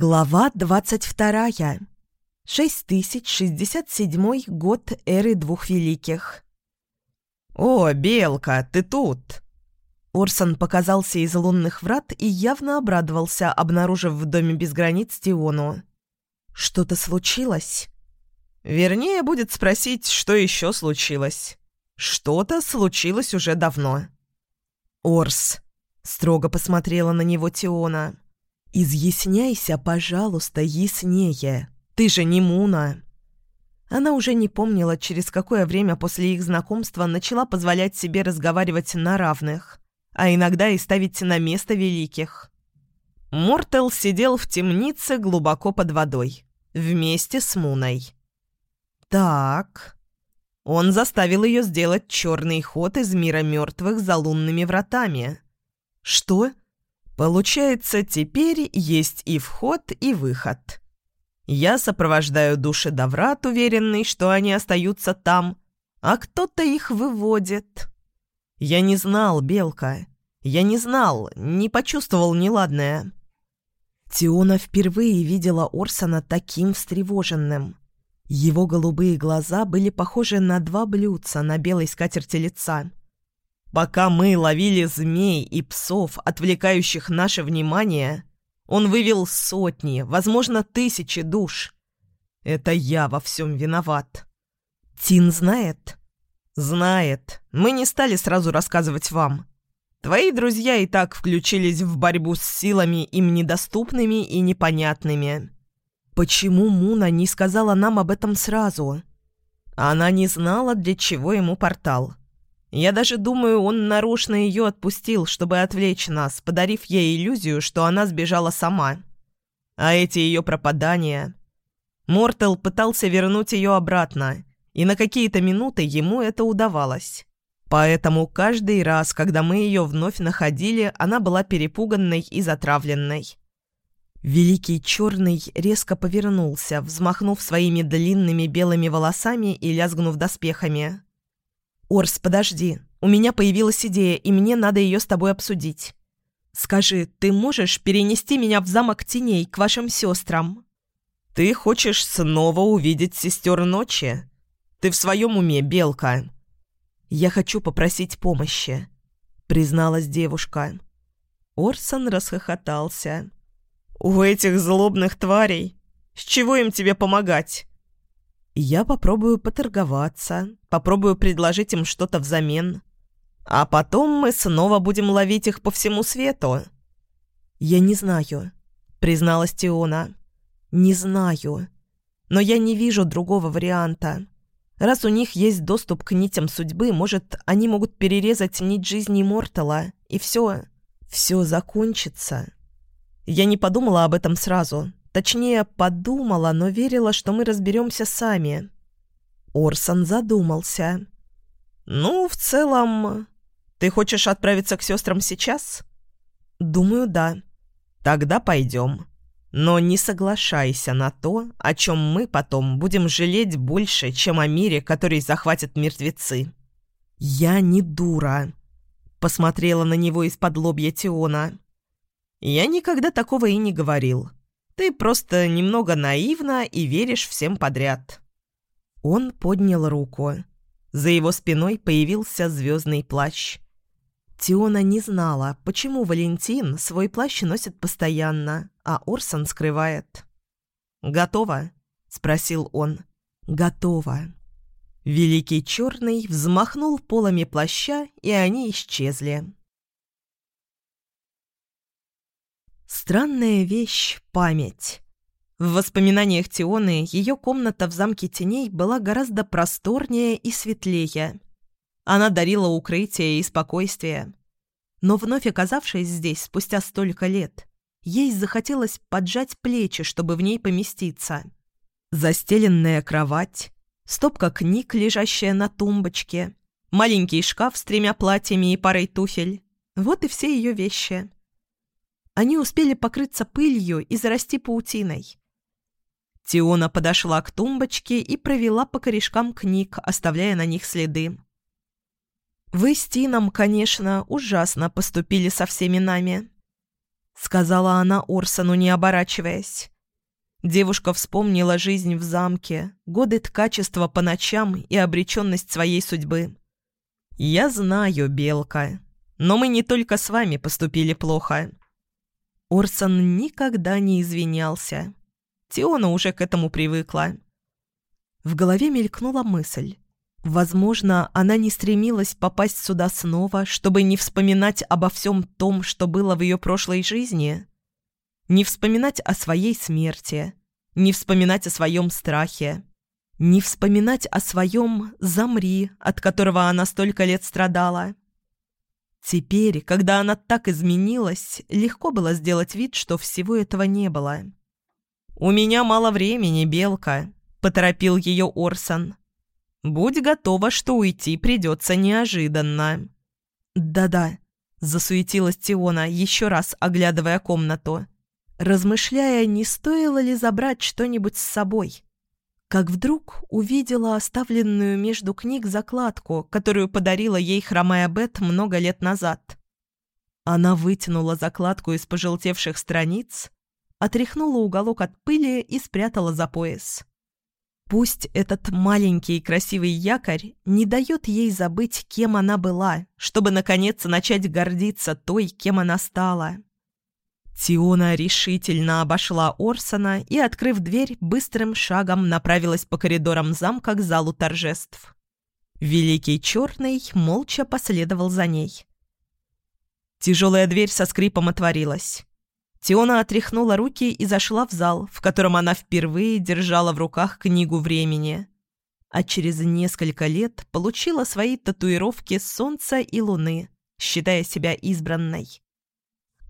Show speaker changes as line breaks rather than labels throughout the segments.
Глава 22. 6067 год эры двух великих.
«О, Белка, ты тут!»
Орсон показался из лунных врат и явно обрадовался, обнаружив в доме без границ Тиону. «Что-то случилось?»
Вернее, будет спросить, что еще случилось. Что-то случилось уже давно.
«Орс», — строго посмотрела на него Тиона, — «Изъясняйся, пожалуйста, яснее. Ты же не Муна». Она уже не помнила, через какое время после их знакомства начала позволять себе разговаривать на равных, а иногда и ставить на место великих.
Мортел сидел в темнице глубоко под водой, вместе с Муной.
«Так...»
Он заставил ее сделать черный ход из мира мертвых за лунными вратами.
«Что?»
Получается, теперь есть и вход, и выход. Я сопровождаю души до врат, уверенный, что они остаются там, а кто-то их выводит. Я не знал, Белка. Я не знал, не почувствовал неладное.
Тиона впервые видела Орсона таким встревоженным. Его голубые глаза были похожи на два блюдца на белой скатерти лица.
Пока мы ловили змей и псов, отвлекающих наше внимание, он вывел сотни, возможно, тысячи душ. Это я во всем виноват.
Тин знает?
Знает. Мы не стали сразу рассказывать вам. Твои друзья и так включились в борьбу с силами им недоступными и непонятными.
Почему Муна не сказала нам об этом сразу?
Она не знала, для чего ему портал. Я даже думаю, он нарочно ее отпустил, чтобы отвлечь нас, подарив ей иллюзию, что она сбежала сама. А эти ее пропадания... Мортел пытался вернуть ее обратно, и на какие-то минуты ему это удавалось. Поэтому каждый раз, когда мы ее вновь находили, она была перепуганной и затравленной.
Великий Черный резко повернулся, взмахнув своими длинными белыми волосами и лязгнув доспехами. «Орс, подожди. У меня появилась идея, и мне надо ее с тобой обсудить. Скажи, ты можешь перенести меня в замок теней к вашим сестрам?»
«Ты хочешь снова увидеть сестер ночи? Ты в своем уме, Белка?»
«Я хочу попросить помощи», — призналась девушка.
Орсон расхохотался. «У этих злобных тварей? С чего им тебе помогать?»
Я попробую поторговаться, попробую предложить им что-то взамен.
А потом мы снова будем ловить их по всему свету.
Я не знаю, призналась Тиона. Не знаю. Но я не вижу другого варианта. Раз у них есть доступ к нитям судьбы, может, они могут перерезать нить жизни Мортала, и все, все закончится. Я не подумала об этом сразу, Точнее, подумала, но верила, что мы разберемся сами. Орсон задумался.
«Ну, в целом... Ты хочешь отправиться к сестрам сейчас?»
«Думаю, да».
«Тогда пойдем. Но не соглашайся на то, о чем мы потом будем жалеть больше, чем о мире, который захватят мертвецы».
«Я не дура», — посмотрела на него из-под лобья Тиона.
«Я никогда такого и не говорил. Ты просто немного наивна и веришь всем подряд».
Он поднял руку. За его спиной появился звездный плащ. Тиона не знала, почему Валентин свой плащ носит постоянно, а Орсон скрывает.
«Готово?» — спросил он.
«Готово». Великий Черный взмахнул полами плаща, и они исчезли. Странная вещь — память. В воспоминаниях Тионы ее комната в замке теней была гораздо просторнее и светлее. Она дарила укрытие и спокойствие. Но вновь оказавшись здесь спустя столько лет, ей захотелось поджать плечи, чтобы в ней поместиться. Застеленная кровать, стопка книг, лежащая на тумбочке, маленький шкаф с тремя платьями и парой туфель — вот и все ее вещи. Они успели покрыться пылью и зарасти паутиной. Тиона подошла к тумбочке и провела по корешкам книг, оставляя на них следы. «Вы с Тином, конечно, ужасно поступили со всеми нами». сказала она Орсону, не оборачиваясь. Девушка вспомнила жизнь в замке, годы ткачества по ночам и обреченность своей судьбы. «Я знаю, Белка, но мы не только с вами поступили плохо». Орсон никогда не извинялся. Теона уже к этому привыкла. В голове мелькнула мысль. Возможно, она не стремилась попасть сюда снова, чтобы не вспоминать обо всем том, что было в ее прошлой жизни. Не вспоминать о своей смерти, не вспоминать о своем страхе, не вспоминать о своем «замри», от которого она столько лет страдала. Теперь, когда она так изменилась, легко было сделать вид, что всего этого не было. «У меня мало времени, Белка», — поторопил ее Орсон. Будь готова, что уйти придется неожиданно». «Да-да», — засуетилась Тиона, еще раз оглядывая комнату, размышляя, не стоило ли забрать что-нибудь с собой. Как вдруг увидела оставленную между книг закладку, которую подарила ей хромая Бет много лет назад. Она вытянула закладку из пожелтевших страниц, отряхнула уголок от пыли и спрятала за пояс. Пусть этот маленький и красивый якорь не дает ей забыть, кем она была, чтобы, наконец, начать гордиться той, кем она стала. Тиона решительно обошла Орсона и, открыв дверь, быстрым шагом направилась по коридорам замка к залу торжеств. Великий Черный молча последовал за ней. Тяжелая дверь со скрипом отворилась. Тиона отряхнула руки и зашла в зал, в котором она впервые держала в руках книгу времени. А через несколько лет получила свои татуировки солнца и луны, считая себя избранной.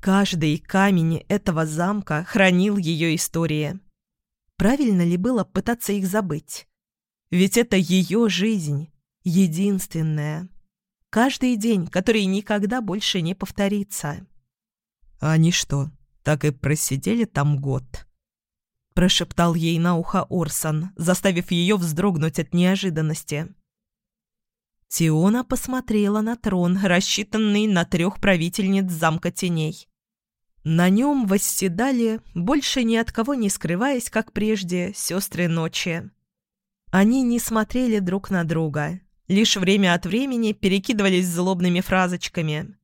Каждый камень этого замка хранил ее истории. Правильно ли было пытаться их забыть? Ведь это ее жизнь, единственная. Каждый день, который никогда больше не повторится. Они что, так и просидели там год. Прошептал ей на ухо Орсон, заставив ее вздрогнуть от неожиданности. Тиона посмотрела на трон, рассчитанный на трех правительниц замка теней. На нем восседали, больше ни от кого не скрываясь, как прежде, сестры ночи. Они не смотрели друг на друга, лишь время от времени перекидывались злобными фразочками.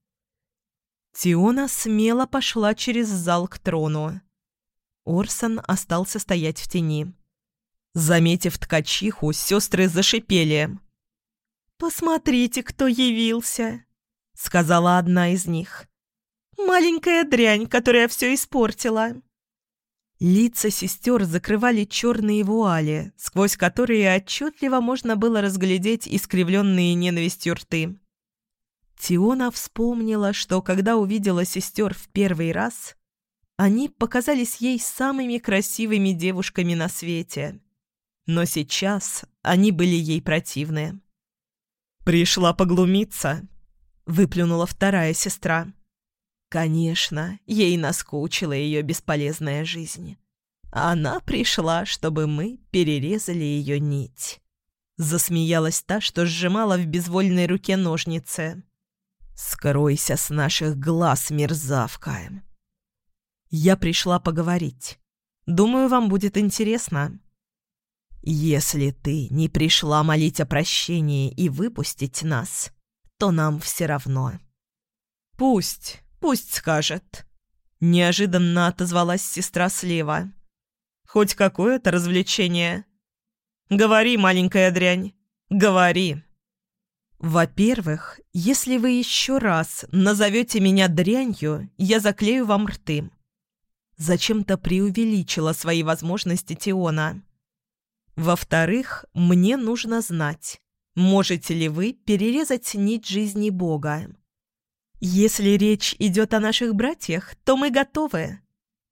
Тиона смело пошла через зал к трону. Орсон остался стоять в тени. Заметив ткачиху, сестры зашипели. «Посмотрите, кто явился!» — сказала одна из них. «Маленькая дрянь, которая все испортила!» Лица сестер закрывали черные вуали, сквозь которые отчетливо можно было разглядеть искривленные ненавистью рты. Тиона вспомнила, что когда увидела сестер в первый раз, они показались ей самыми красивыми девушками на свете. Но сейчас они были ей противны. «Пришла поглумиться», — выплюнула вторая сестра. Конечно, ей наскучила ее бесполезная жизнь. Она пришла, чтобы мы перерезали ее нить. Засмеялась та, что сжимала в безвольной руке ножницы. «Скройся с наших глаз, мерзавка!» «Я пришла поговорить. Думаю, вам будет интересно». «Если ты не пришла молить о прощении и выпустить нас, то нам все равно». «Пусть, пусть скажет», — неожиданно отозвалась сестра слева. «Хоть какое-то развлечение». «Говори, маленькая дрянь, говори». «Во-первых, если вы еще раз назовете меня дрянью, я заклею вам рты». Зачем-то преувеличила свои возможности Теона. «Во-вторых, мне нужно знать, можете ли вы перерезать нить жизни Бога. Если речь идет о наших братьях, то мы готовы».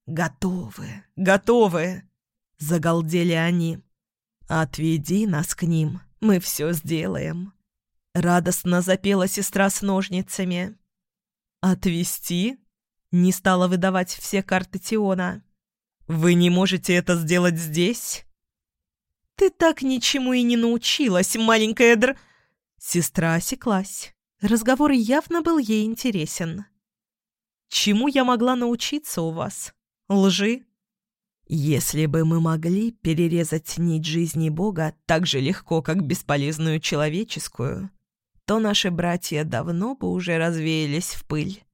«Готовы, готовы!» — загалдели они. «Отведи нас к ним, мы все сделаем». Радостно запела сестра с ножницами. «Отвести?» — не стала выдавать все карты Тиона. «Вы не можете это сделать здесь?» «Ты так ничему и не научилась, маленькая др...» Сестра осеклась. Разговор явно был ей интересен. Чему я могла научиться у вас? Лжи? Если бы мы могли перерезать нить жизни Бога так же легко, как бесполезную человеческую, то наши братья давно бы уже развеялись в пыль.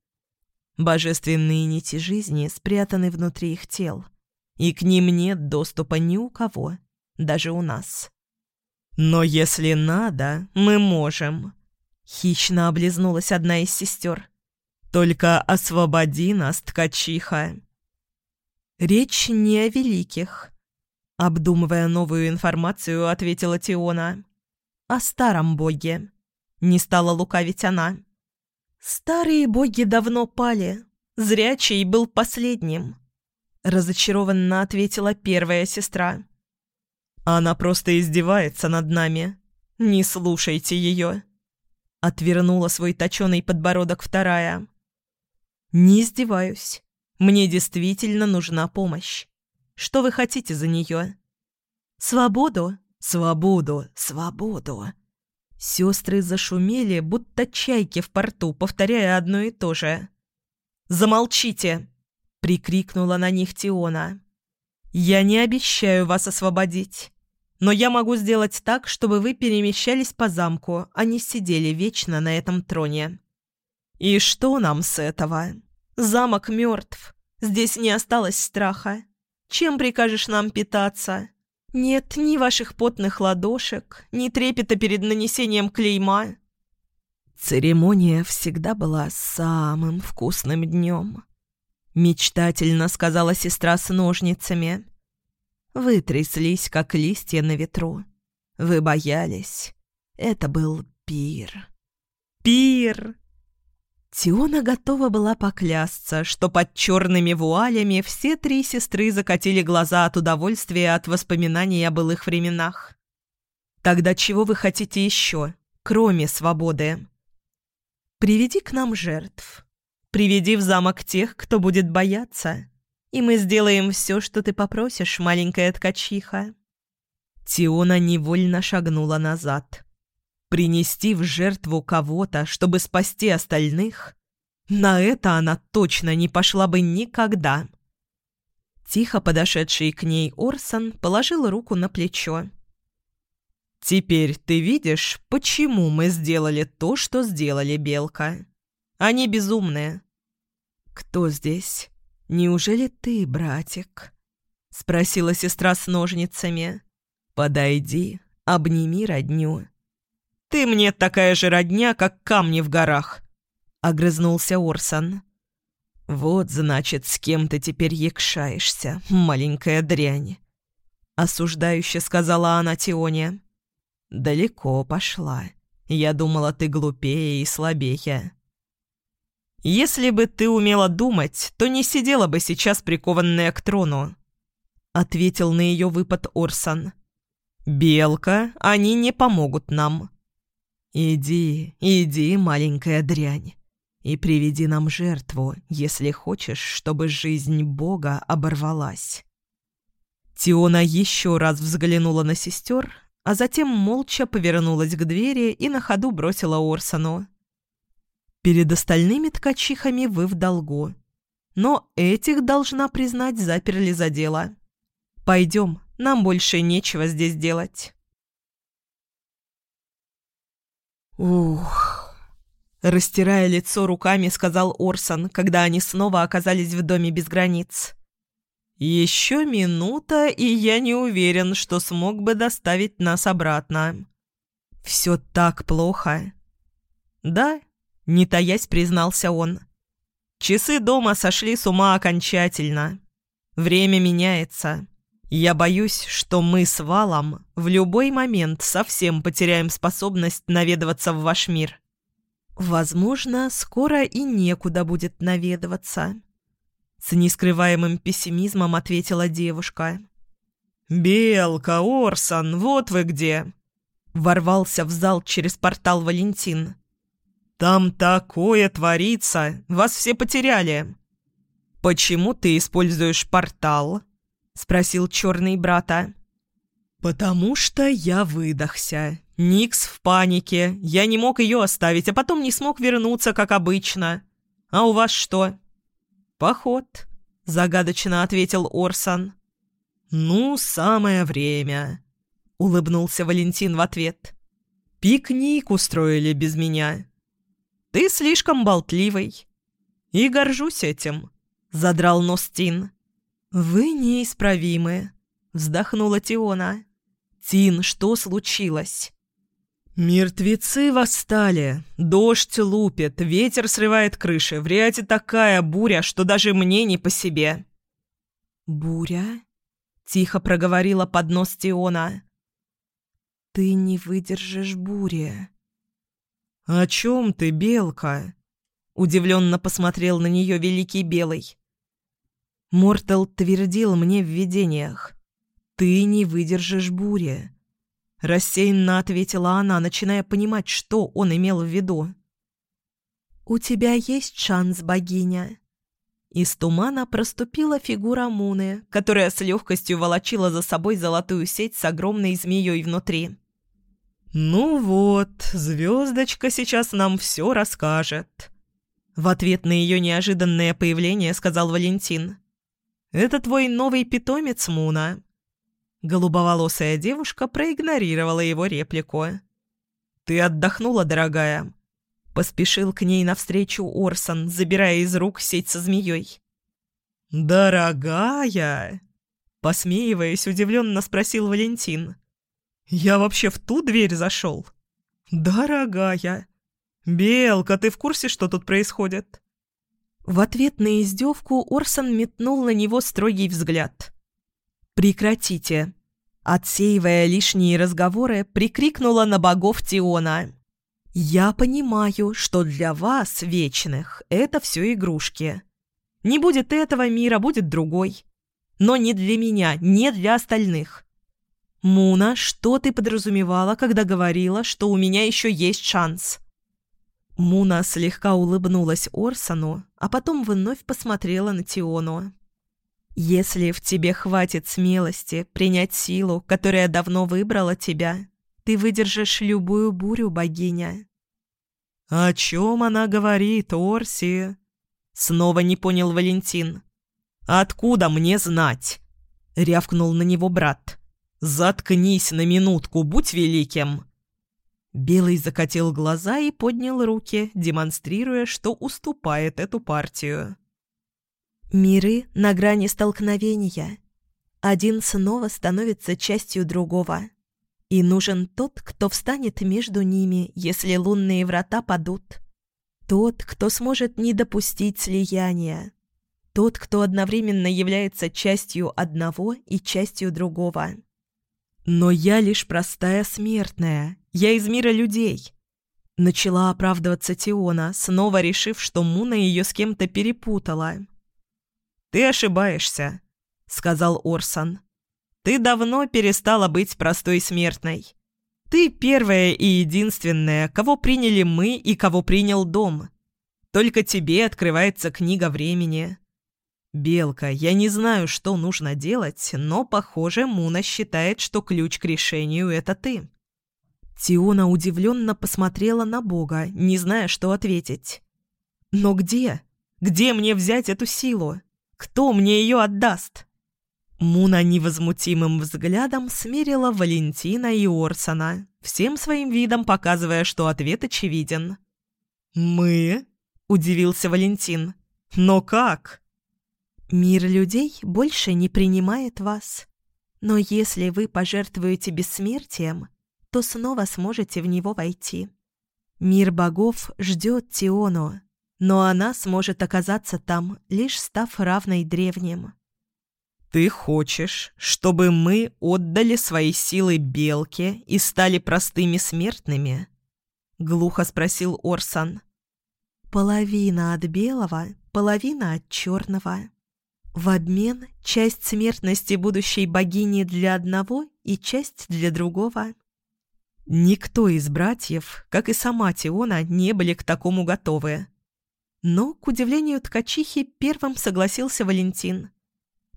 Божественные нити жизни спрятаны внутри их тел, и к ним нет доступа ни у кого, даже у нас. Но если надо, мы можем. Хищно облизнулась одна из сестер. Только освободи нас, ткачиха. «Речь не о великих», — обдумывая новую информацию, ответила Тиона. «О старом боге». Не стала лукавить она. «Старые боги давно пали. Зрячий был последним», — разочарованно ответила первая сестра. «Она просто издевается над нами. Не слушайте ее», — отвернула свой точеный подбородок вторая. «Не издеваюсь. Мне действительно нужна помощь. Что вы хотите за нее? Свободу? Свободу! Свободу!» Сестры зашумели, будто чайки в порту, повторяя одно и то же. «Замолчите!» — прикрикнула на них Тиона. «Я не обещаю вас освободить, но я могу сделать так, чтобы вы перемещались по замку, а не сидели вечно на этом троне. И что нам с этого?» Замок мертв. Здесь не осталось страха. Чем прикажешь нам питаться? Нет ни ваших потных ладошек, ни трепета перед нанесением клейма. Церемония всегда была самым вкусным днем. Мечтательно сказала сестра с ножницами. Вы тряслись, как листья на ветру. Вы боялись. Это был пир. Пир! Тиона готова была поклясться, что под черными вуалями все три сестры закатили глаза от удовольствия от воспоминаний о былых временах. «Тогда чего вы хотите еще, кроме свободы?» «Приведи к нам жертв. Приведи в замок тех, кто будет бояться, и мы сделаем все, что ты попросишь, маленькая ткачиха». Тиона невольно шагнула назад. Принести в жертву кого-то, чтобы спасти остальных? На это она точно не пошла бы никогда. Тихо подошедший к ней Орсон положил руку на плечо. «Теперь ты видишь, почему мы сделали то, что сделали, Белка? Они безумные». «Кто здесь? Неужели ты, братик?» — спросила сестра с ножницами. «Подойди, обними родню». «Ты мне такая же родня, как камни в горах», — огрызнулся Орсон. «Вот, значит, с кем ты теперь якшаешься, маленькая дрянь», — осуждающе сказала она Тионе. «Далеко пошла. Я думала, ты глупее и слабее». «Если бы ты умела думать, то не сидела бы сейчас прикованная к трону», — ответил на ее выпад Орсон. «Белка, они не помогут нам. «Иди, иди, маленькая дрянь, и приведи нам жертву, если хочешь, чтобы жизнь Бога оборвалась». Тиона еще раз взглянула на сестер, а затем молча повернулась к двери и на ходу бросила Орсону. «Перед остальными ткачихами вы в долгу, но этих, должна признать, заперли за дело. Пойдем, нам больше нечего здесь делать». «Ух!» Растирая лицо руками, сказал Орсон, когда они снова оказались в доме без границ. «Еще минута, и я не уверен, что смог бы доставить нас обратно. Все так плохо». «Да», — не таясь признался он. «Часы дома сошли с ума окончательно. Время меняется. Я боюсь, что мы с Валом в любой момент совсем потеряем способность наведываться в ваш мир. Возможно, скоро и некуда будет наведываться. С нескрываемым пессимизмом ответила девушка. «Белка, Орсон, вот вы где!» Ворвался в зал через портал Валентин. «Там такое творится! Вас все потеряли!» «Почему ты используешь портал?» спросил черный брата. «Потому что я выдохся. Никс в панике. Я не мог ее оставить, а потом не смог вернуться, как обычно. А у вас что?
«Поход», — загадочно ответил Орсон. «Ну, самое время», — улыбнулся Валентин в ответ. «Пикник устроили без меня. Ты слишком болтливый. И горжусь этим», — задрал нос Тин. «Вы неисправимы», — вздохнула Тиона. «Тин, что случилось?» «Мертвецы восстали, дождь лупит, ветер срывает крыши, в Риате такая буря, что даже мне не по себе».
«Буря?» — тихо проговорила под нос Тиона. «Ты не выдержишь бури».
«О чем ты, Белка?» — удивленно посмотрел на нее Великий Белый.
Мортал твердил мне в видениях. «Ты не выдержишь бури». Рассеянно ответила она, начиная понимать, что он имел в виду. «У тебя есть шанс, богиня?» Из тумана проступила фигура Муны, которая с легкостью волочила за собой золотую сеть с огромной змеей внутри.
«Ну вот, звездочка сейчас нам все расскажет», — в ответ на ее неожиданное появление сказал Валентин. «Это твой новый питомец, Муна. Голубоволосая девушка проигнорировала его реплику. «Ты отдохнула, дорогая?» Поспешил к ней навстречу Орсон, забирая из рук сеть со змеей. «Дорогая?» Посмеиваясь, удивленно спросил Валентин. «Я вообще в ту дверь зашел?» «Дорогая!» «Белка, ты в курсе, что тут происходит?»
В ответ на издевку Орсон метнул на него строгий взгляд. «Прекратите!» Отсеивая лишние разговоры, прикрикнула на богов Тиона. «Я понимаю, что для вас, вечных, это все игрушки. Не будет этого мира, будет другой. Но не для меня, не для остальных. Муна, что ты подразумевала, когда говорила, что у меня еще есть шанс?» Муна слегка улыбнулась Орсону, а потом вновь посмотрела на Тиону. Если в тебе хватит смелости принять силу, которая давно выбрала тебя, ты выдержишь любую бурю, богиня».
«О чем она говорит, Орси?» Снова не понял Валентин. «Откуда мне знать?» — рявкнул на него брат. «Заткнись на минутку, будь великим!» Белый закатил глаза и поднял руки, демонстрируя, что уступает эту партию.
Миры на грани столкновения. Один снова становится частью другого. И нужен тот, кто встанет между ними, если лунные врата падут. Тот, кто сможет не допустить слияния. Тот, кто одновременно является частью одного и частью другого. «Но я лишь простая смертная. Я из мира людей». Начала оправдываться Тиона, снова решив, что Муна ее с кем-то перепутала.
«Ты ошибаешься», — сказал Орсон. «Ты давно перестала быть простой смертной. Ты первая и единственная, кого приняли мы и кого принял дом. Только тебе открывается книга времени». «Белка, я не знаю, что нужно делать, но, похоже, Муна считает, что ключ к решению — это ты».
Тиона удивленно посмотрела на Бога, не зная, что ответить. «Но где? Где мне взять эту силу?» Кто мне ее отдаст?»
Муна невозмутимым взглядом смерила Валентина и Орсона, всем своим видом показывая, что ответ очевиден. «Мы?» – удивился Валентин. «Но как?»
«Мир людей больше не принимает вас. Но если вы пожертвуете бессмертием, то снова сможете в него войти. Мир богов ждет Тиону, но она сможет оказаться там, лишь став равной древним.
«Ты хочешь, чтобы мы отдали свои силы белке и стали простыми смертными?» — глухо спросил Орсон.
«Половина от белого, половина от черного. В обмен часть смертности будущей богини для одного и часть для другого».
Никто из братьев, как и сама Тиона, не были к такому готовы.
Но, к удивлению ткачихи, первым согласился Валентин.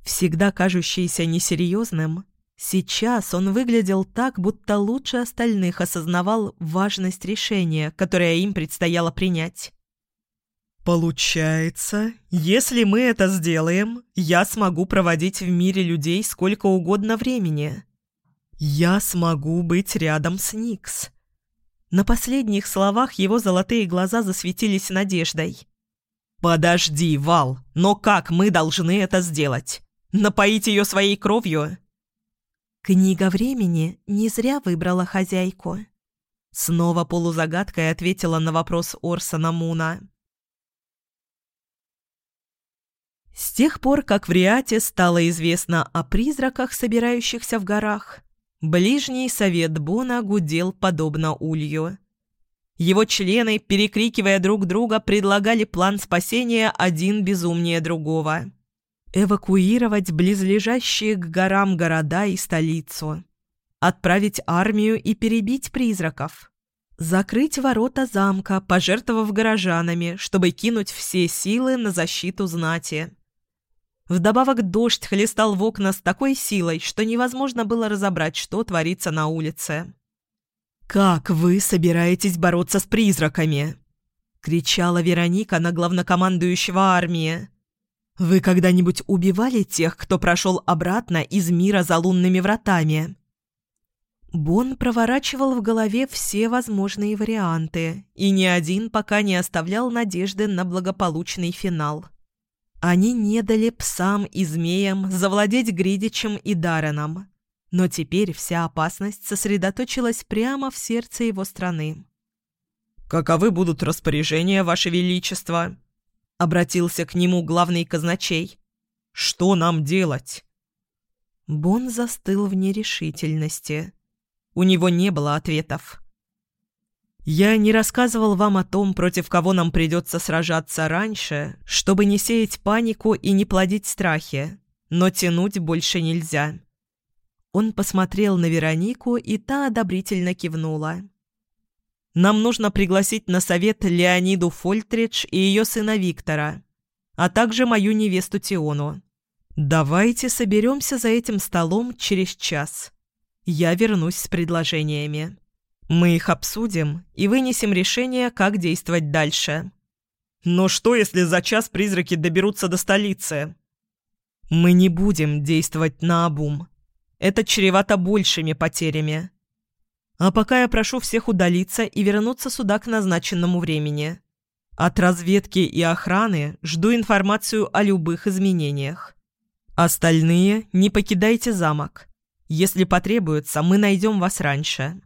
Всегда кажущийся несерьезным, сейчас он выглядел так, будто лучше остальных осознавал важность решения, которое им предстояло принять.
«Получается, если мы это сделаем, я смогу проводить в мире людей сколько угодно времени. Я смогу быть рядом с Никс». На последних словах его золотые глаза засветились надеждой. «Подожди, Вал, но как мы должны это сделать? Напоить ее своей кровью?»
Книга времени не зря выбрала хозяйку. Снова полузагадкой ответила на вопрос Орсона Муна. С тех пор, как в Риате стало известно о призраках, собирающихся в горах, ближний совет Бона гудел подобно улью. Его члены, перекрикивая друг друга, предлагали план спасения один безумнее другого. Эвакуировать близлежащие к горам города и столицу. Отправить армию и перебить призраков. Закрыть ворота замка, пожертвовав горожанами, чтобы кинуть все силы на защиту знати. Вдобавок дождь хлестал в окна с такой силой, что невозможно было разобрать, что творится на улице. «Как вы собираетесь бороться с призраками?» — кричала Вероника на главнокомандующего армии. «Вы когда-нибудь убивали тех, кто прошел обратно из мира за лунными вратами?» Бон проворачивал в голове все возможные варианты, и ни один пока не оставлял надежды на благополучный финал. Они не дали псам и змеям завладеть Гридичем и Дарреном. Но теперь вся опасность сосредоточилась прямо в сердце его страны.
«Каковы будут распоряжения, Ваше Величество?» — обратился к нему главный казначей. «Что нам делать?»
Бон застыл в нерешительности. У него не было ответов.
«Я не рассказывал вам о том, против кого нам придется сражаться раньше, чтобы не сеять панику и не плодить страхи, но тянуть больше нельзя.
Он посмотрел на Веронику, и та одобрительно кивнула.
«Нам нужно пригласить на совет Леониду Фольтридж и ее сына Виктора, а также мою невесту Тиону. Давайте соберемся за этим столом через час. Я вернусь с предложениями. Мы их обсудим и вынесем решение, как действовать дальше». «Но что, если за час призраки доберутся до столицы?» «Мы не будем действовать наобум это чревато большими потерями. А пока я прошу всех удалиться и вернуться сюда к назначенному времени. От разведки и охраны жду информацию о любых изменениях. Остальные не покидайте замок. Если потребуется, мы найдем вас раньше».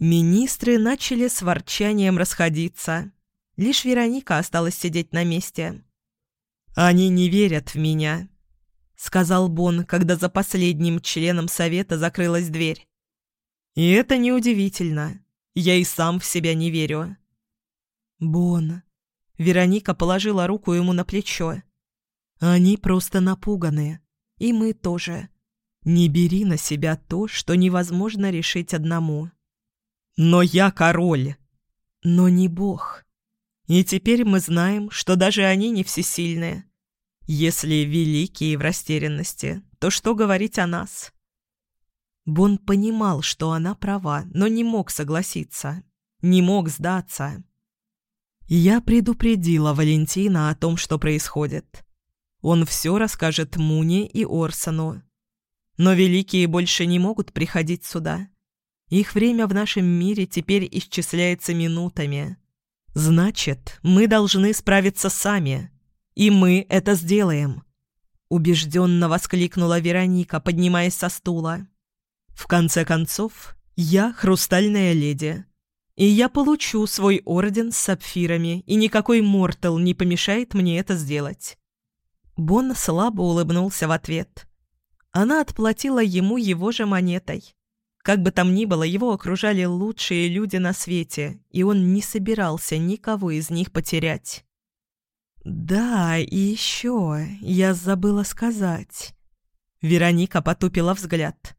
Министры начали с ворчанием расходиться. Лишь Вероника осталась сидеть на месте. «Они не верят в меня», — сказал Бон, когда за последним членом совета закрылась дверь. «И это неудивительно. Я и сам в себя не верю».
«Бон...» Вероника положила руку ему на плечо. «Они просто напуганы. И мы тоже. Не бери на себя то, что невозможно решить одному».
«Но я король!»
«Но не бог.
И теперь мы знаем, что даже они не всесильные. Если великие в растерянности, то что говорить о нас?
Бон понимал, что она права, но не мог согласиться. Не мог сдаться.
Я предупредила Валентина о том, что происходит. Он все расскажет Муне и Орсону. Но великие больше не могут приходить сюда. Их время в нашем мире теперь исчисляется минутами. Значит, мы должны справиться сами. И мы это сделаем!» Убежденно воскликнула Вероника, поднимаясь со стула. «В конце концов, я хрустальная леди. И я получу свой орден с сапфирами, и никакой мортал не помешает мне это сделать». Бон слабо улыбнулся в ответ. Она отплатила ему его же монетой. Как бы там ни было, его окружали лучшие люди на свете, и он не собирался никого из них потерять.
«Да, и еще, я забыла сказать».
Вероника потупила взгляд.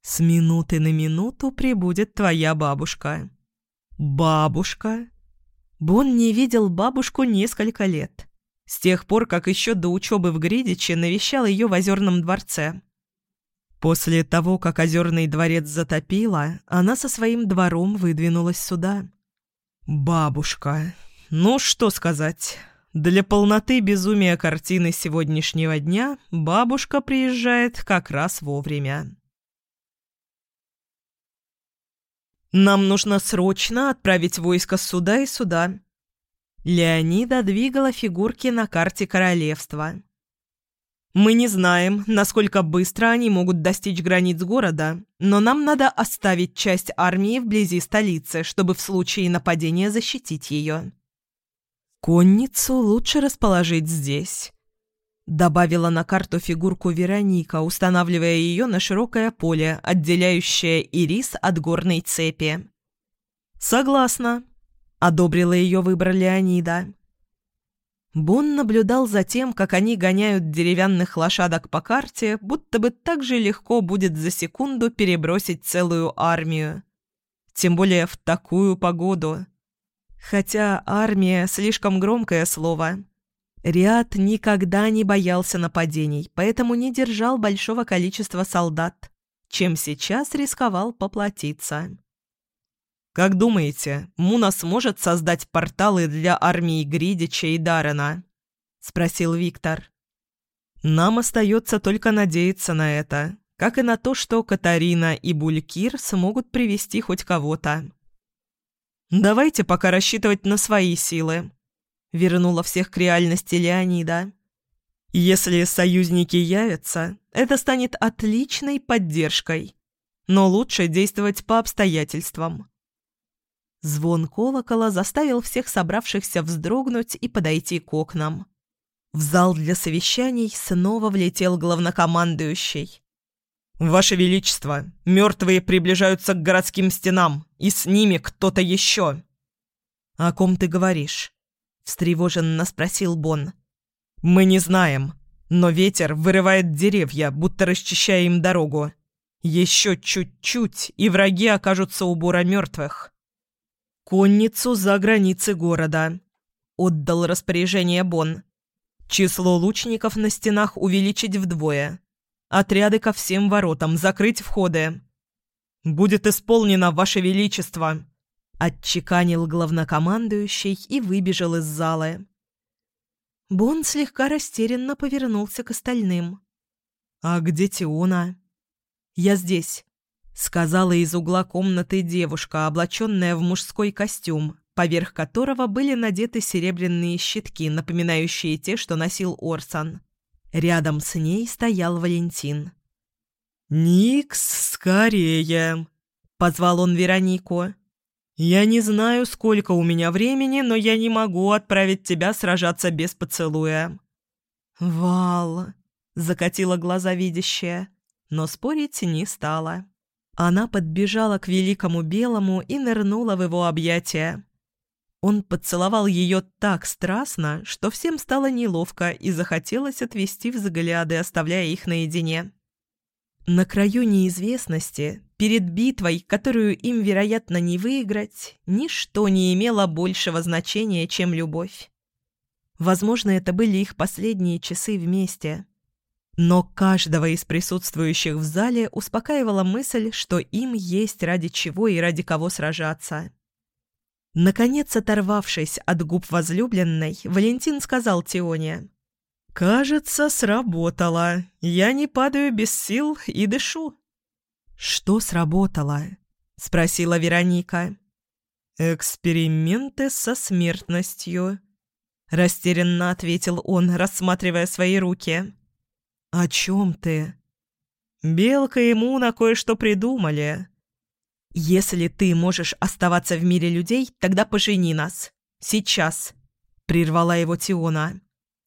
«С минуты на минуту прибудет твоя бабушка». «Бабушка?» Бон не видел бабушку несколько лет. С тех пор, как еще до учебы в Гридиче навещал ее в Озерном дворце. После того, как Озерный дворец затопило, она со своим двором выдвинулась сюда. «Бабушка, ну что сказать. Для полноты безумия картины сегодняшнего дня бабушка приезжает как раз вовремя.
«Нам нужно срочно отправить войско сюда и сюда». Леонида двигала фигурки на карте королевства. «Мы не знаем, насколько быстро они могут достичь границ города, но нам надо оставить часть армии вблизи столицы, чтобы в случае нападения защитить ее». «Конницу лучше расположить здесь», — добавила на карту фигурку Вероника, устанавливая ее на широкое поле, отделяющее ирис от горной цепи. «Согласна», — одобрила ее выбор Леонида. Бон наблюдал за тем, как они гоняют деревянных лошадок по карте, будто бы так же легко будет за секунду перебросить целую армию. Тем более в такую погоду. Хотя армия – слишком громкое слово. Риад никогда не боялся нападений, поэтому не держал большого количества солдат, чем сейчас рисковал поплатиться. «Как думаете, Муна сможет создать порталы для армии Гридича и Дарена?» – спросил Виктор. «Нам остается только надеяться на это, как и на то, что Катарина и Булькир смогут привести хоть кого-то». «Давайте пока рассчитывать на свои силы», — вернула всех к реальности Леонида. «Если союзники явятся, это станет отличной поддержкой, но лучше действовать по обстоятельствам». Звон колокола заставил всех собравшихся вздрогнуть и подойти к окнам. В зал для совещаний снова влетел главнокомандующий. «Ваше Величество, мертвые приближаются к городским стенам, и с ними кто-то еще». «О ком ты говоришь?» – встревоженно спросил Бон. «Мы не знаем, но ветер вырывает деревья, будто расчищая им дорогу. Еще чуть-чуть, и враги окажутся у бура мертвых». «Конницу за границы города», – отдал распоряжение Бон. «Число лучников на стенах увеличить вдвое» Отряды ко всем воротам, закрыть входы. «Будет исполнено, Ваше Величество!» Отчеканил главнокомандующий и выбежал из зала. Бон слегка растерянно повернулся к остальным. «А где Тиона?» «Я здесь», — сказала из угла комнаты девушка, облаченная в мужской костюм, поверх которого были надеты серебряные щитки, напоминающие те, что носил Орсон. Рядом с ней стоял Валентин. «Никс, скорее!» — позвал он Веронику. «Я не знаю, сколько у меня времени, но я не могу отправить тебя сражаться без поцелуя». «Вал!» — закатила глаза видящая, но спорить не стала. Она подбежала к великому белому и нырнула в его объятия. Он поцеловал ее так страстно, что всем стало неловко и захотелось отвести взгляды, оставляя их наедине. На краю неизвестности, перед битвой, которую им, вероятно, не выиграть, ничто не имело большего значения, чем любовь. Возможно, это были их последние часы вместе. Но каждого из присутствующих в зале успокаивала мысль, что им есть ради чего и ради кого сражаться. Наконец, оторвавшись от губ возлюбленной, Валентин сказал Тионе. «Кажется, сработало. Я не падаю без сил и дышу». «Что сработало?» — спросила Вероника. «Эксперименты со смертностью», — растерянно ответил он, рассматривая свои руки. «О чем ты?» «Белка ему на кое-что придумали. «Если ты можешь оставаться в мире людей, тогда пожени нас. Сейчас», — прервала его Тиона.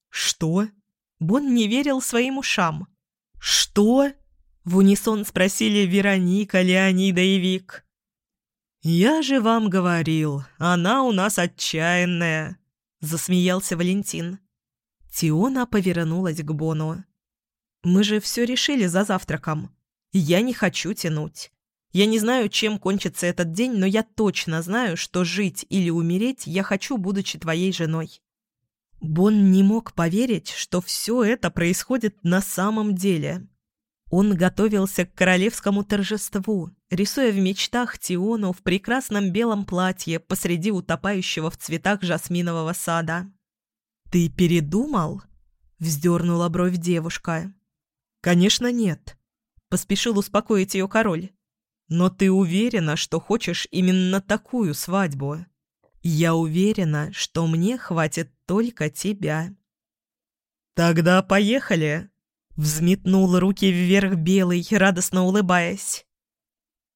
«Что?» Бон не верил своим ушам. «Что?» — в унисон спросили Вероника, Леонида и Вик. «Я же вам говорил, она у нас отчаянная», — засмеялся Валентин. Тиона повернулась к Бону. «Мы же все решили за завтраком. Я не хочу тянуть. Я не знаю, чем кончится этот день, но я точно знаю, что жить или умереть я хочу, будучи твоей женой». Бон не мог поверить, что все это происходит на самом деле. Он готовился к королевскому торжеству, рисуя в мечтах Тиону в прекрасном белом платье посреди утопающего в цветах жасминового сада. «Ты передумал?» — вздернула бровь девушка. «Конечно нет», — поспешил успокоить ее король. «Но ты уверена, что хочешь именно такую свадьбу?» «Я уверена, что мне хватит только тебя». «Тогда поехали!» Взметнул руки вверх белый, радостно улыбаясь.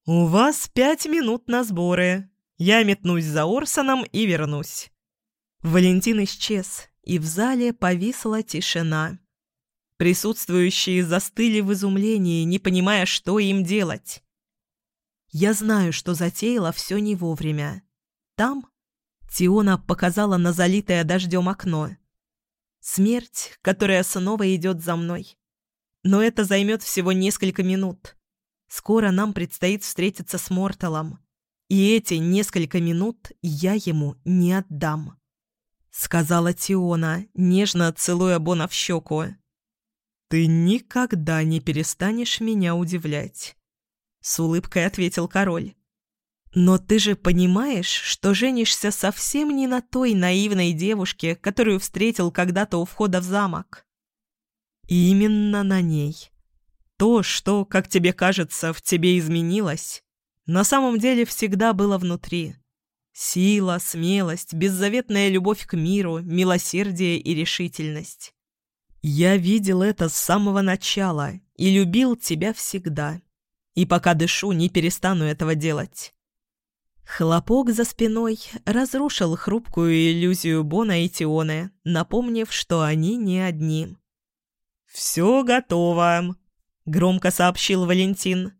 «У вас пять минут на сборы. Я метнусь за Орсоном и вернусь». Валентин исчез, и в зале повисла тишина. Присутствующие застыли в изумлении, не понимая, что им делать. Я знаю, что затеяла все не вовремя. Там Тиона показала на залитое дождем окно. Смерть, которая снова идет за мной. Но это займет всего несколько минут. Скоро нам предстоит встретиться с Морталом. И эти несколько минут я ему не отдам. Сказала Тиона, нежно целуя Бона в щеку. «Ты никогда не перестанешь меня удивлять», — с улыбкой ответил король. «Но ты же понимаешь, что женишься совсем не на той наивной девушке, которую встретил когда-то у входа в замок. Именно на ней. То, что, как тебе кажется, в тебе изменилось, на самом деле всегда было внутри. Сила, смелость, беззаветная любовь к миру, милосердие и решительность. Я видел это с самого начала и любил тебя всегда. И пока дышу, не перестану этого делать. Хлопок за спиной разрушил хрупкую иллюзию Бона и Тионы, напомнив, что они не одни. «Все готово», — громко сообщил Валентин.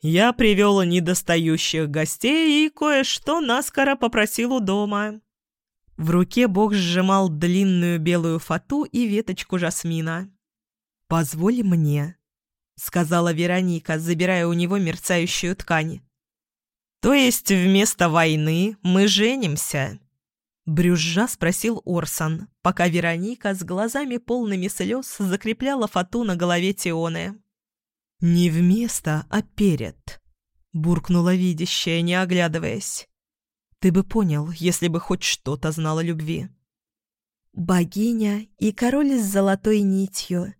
«Я привел недостающих гостей и кое-что наскоро попросил у дома». В руке Бог сжимал длинную белую фату и веточку жасмина. «Позволь мне», — сказала Вероника, забирая у него мерцающую ткань. «То есть вместо войны мы женимся?» Брюзжа спросил Орсон, пока Вероника с глазами полными слез закрепляла фату на голове Тионы. «Не вместо, а перед», — буркнула видящая, не оглядываясь. «Ты бы понял, если бы хоть что-то знала любви». «Богиня и король с золотой нитью.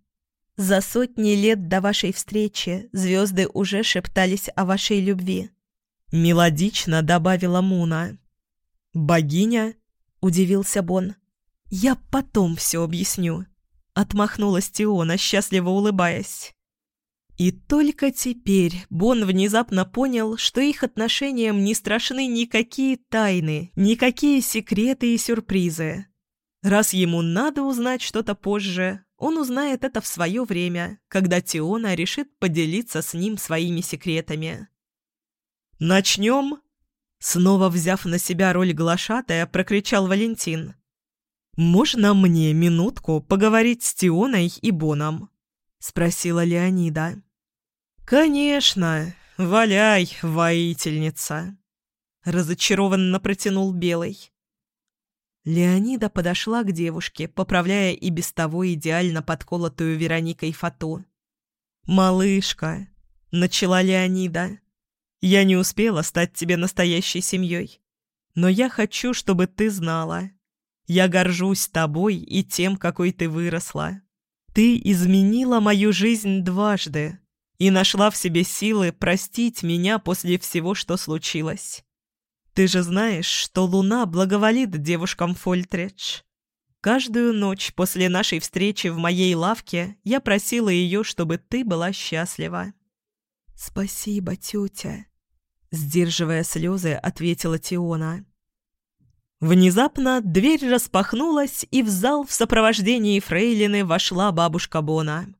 За сотни лет до вашей встречи звезды уже шептались о вашей любви», — мелодично добавила Муна. «Богиня?» — удивился Бон. «Я потом все объясню», — отмахнулась Тиона, счастливо улыбаясь. И только теперь Бон внезапно понял, что их отношениям не страшны никакие тайны, никакие секреты и сюрпризы. Раз ему надо узнать что-то позже, он узнает это в свое время, когда Тиона решит поделиться с ним своими секретами. «Начнем?» Снова взяв на себя роль глашатая, прокричал Валентин. «Можно мне минутку поговорить с Тионой и Боном?» — спросила Леонида. «Конечно! Валяй, воительница!» — разочарованно протянул Белый. Леонида подошла к девушке, поправляя и без того идеально подколотую Вероникой фату. «Малышка!» — начала Леонида. Я не успела стать тебе настоящей семьей. Но я хочу, чтобы ты знала. Я горжусь тобой и тем, какой ты выросла. Ты изменила мою жизнь дважды и нашла в себе силы простить меня после всего, что случилось. Ты же знаешь, что Луна благоволит девушкам Фольтридж. Каждую ночь после нашей встречи в моей лавке я просила ее, чтобы ты была счастлива. «Спасибо, тетя», — сдерживая слезы, ответила Тиона. Внезапно дверь распахнулась, и в зал в сопровождении фрейлины вошла бабушка Бона.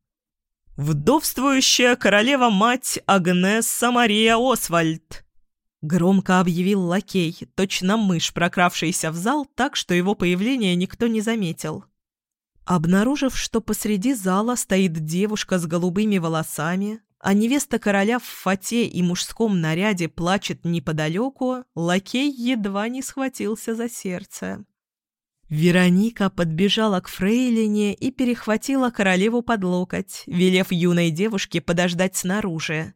«Вдовствующая королева-мать Агнесса Мария Освальд!» Громко объявил лакей, точно мышь, прокравшийся в зал так, что его появление никто не заметил. Обнаружив, что посреди зала стоит девушка с голубыми волосами, а невеста короля в фате и мужском наряде плачет неподалеку, лакей едва не схватился за сердце. Вероника подбежала к фрейлине и перехватила королеву под локоть, велев юной девушке подождать снаружи.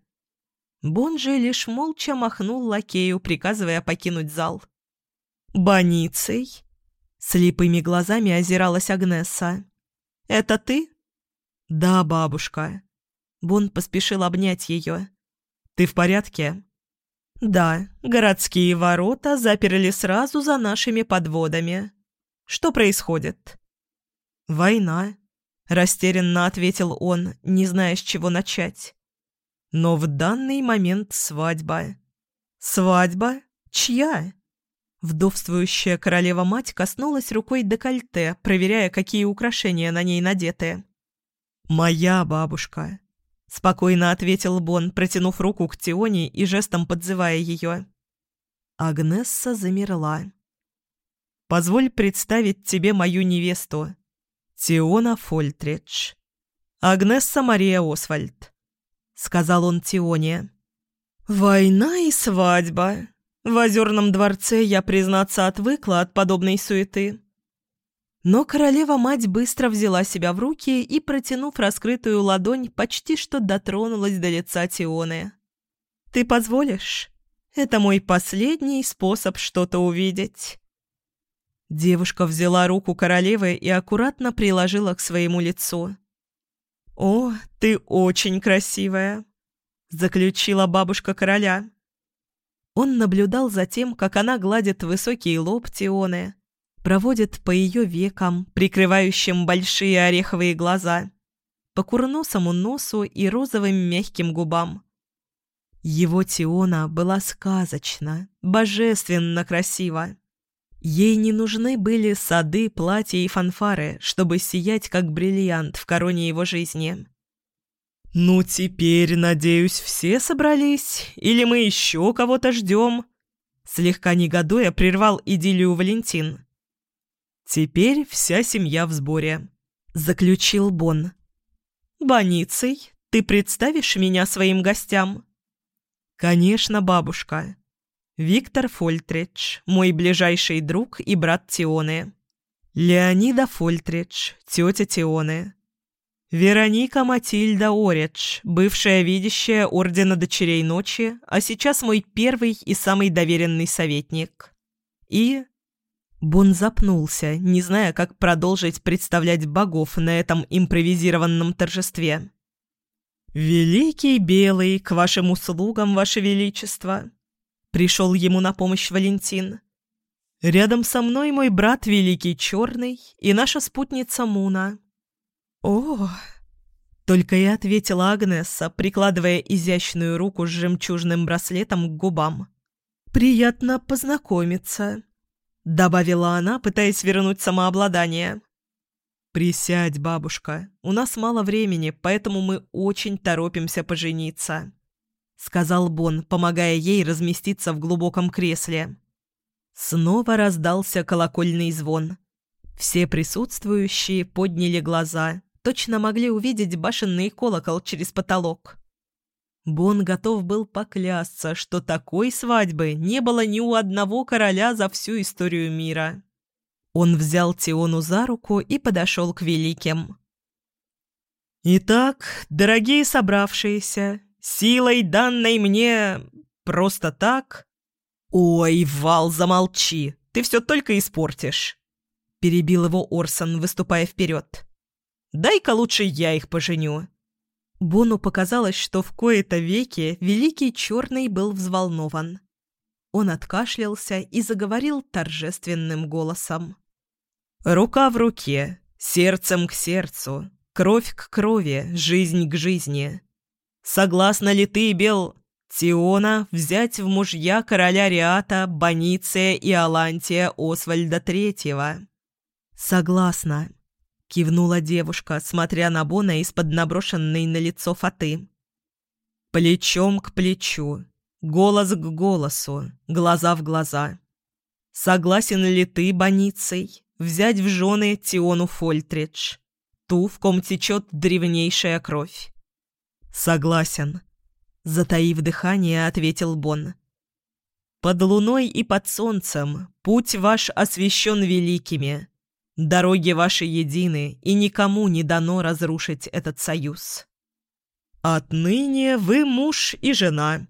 Бон же лишь молча махнул лакею, приказывая покинуть зал. «Боницей?» — слепыми глазами озиралась Агнесса. «Это ты?» «Да, бабушка». Бон поспешил обнять ее. «Ты в порядке?» «Да, городские ворота заперли сразу за нашими подводами. Что происходит?» «Война», — растерянно ответил он, не зная, с чего начать. «Но в данный момент свадьба». «Свадьба? Чья?» Вдовствующая королева-мать коснулась рукой декольте, проверяя, какие украшения на ней надеты. «Моя бабушка», — спокойно ответил Бон, протянув руку к Тионе и жестом подзывая ее. Агнесса замерла. Позволь представить тебе мою невесту. Тиона Фольтридж. Агнесса Мария Освальд», — сказал он Тионе. «Война и свадьба. В Озерном дворце я, признаться, отвыкла от подобной суеты». Но королева-мать быстро взяла себя в руки и, протянув раскрытую ладонь, почти что дотронулась до лица Тионы. «Ты позволишь? Это мой последний способ что-то увидеть». Девушка взяла руку королевы и аккуратно приложила к своему лицу. «О, ты очень красивая!» – заключила бабушка короля. Он наблюдал за тем, как она гладит высокий лоб Тионы, проводит по ее векам, прикрывающим большие ореховые глаза, по курносому носу и розовым мягким губам. Его Тиона была сказочна, божественно красива. Ей не нужны были сады, платья и фанфары, чтобы сиять как бриллиант в короне его жизни. «Ну, теперь, надеюсь, все собрались? Или мы еще кого-то ждем?» Слегка негодуя прервал идиллию Валентин. «Теперь вся семья в сборе», — заключил Бон. «Боницей, ты представишь меня своим гостям?» «Конечно, бабушка», Виктор Фольтридж, мой ближайший друг и брат Тионы. Леонида Фольтридж, тетя Тионы. Вероника Матильда Оридж, бывшая видящая Ордена Дочерей Ночи, а сейчас мой первый и самый доверенный советник. И... Бон запнулся, не зная, как продолжить представлять богов на этом импровизированном торжестве. «Великий Белый, к вашим услугам, ваше величество!» Пришел ему на помощь Валентин. Рядом со мной мой брат Великий Черный и наша спутница Муна. О, только и ответила Агнесса, прикладывая изящную руку с жемчужным браслетом к губам. «Приятно познакомиться», — добавила она, пытаясь вернуть самообладание. «Присядь, бабушка. У нас мало времени, поэтому мы очень торопимся пожениться» сказал Бон, помогая ей разместиться в глубоком кресле. Снова раздался колокольный звон. Все присутствующие подняли глаза, точно могли увидеть башенный колокол через потолок. Бон готов был поклясться, что такой свадьбы не было ни у одного короля за всю историю мира. Он взял Тиону за руку и подошел к великим. «Итак, дорогие собравшиеся, Силой, данной мне просто так? Ой, Вал, замолчи, ты все только испортишь. Перебил его Орсон, выступая вперед. Дай-ка лучше я их поженю. Бону показалось, что в кои-то веки Великий Черный был взволнован. Он откашлялся и заговорил торжественным голосом. «Рука в руке, сердцем к сердцу, кровь к крови, жизнь к жизни. Согласна ли ты, Бел Тиона, взять в мужья короля Риата, Бониция и Алантия Освальда Третьего?» «Согласна», — кивнула девушка, смотря на Бона из-под наброшенной на лицо фаты. «Плечом к плечу, голос к голосу, глаза в глаза. Согласен ли ты, Боницей, взять в жены Тиону Фольтридж, ту, в ком течет древнейшая кровь?» «Согласен», — затаив дыхание, ответил Бон. «Под луной и под солнцем путь ваш освящен великими, Дороги ваши едины, и никому не дано разрушить этот союз. Отныне вы муж и жена.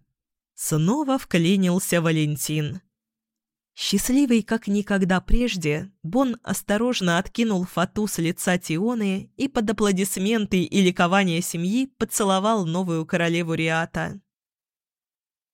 Снова вклинился Валентин. Счастливый, как никогда прежде, Бон осторожно откинул фату с лица Тионы и под аплодисменты и ликование семьи поцеловал новую королеву Риата.